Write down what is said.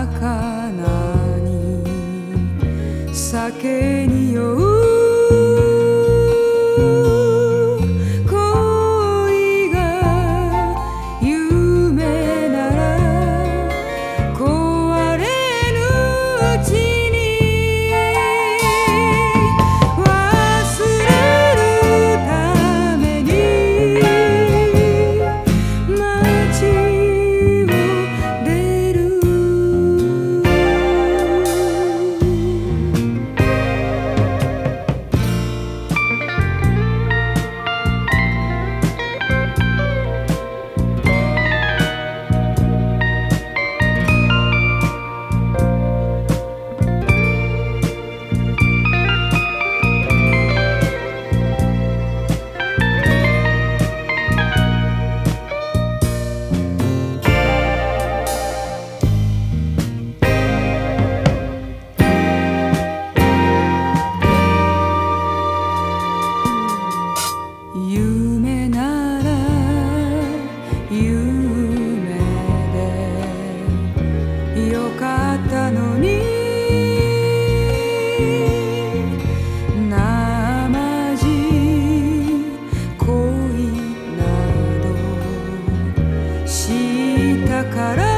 魚に酒に酔う caramba.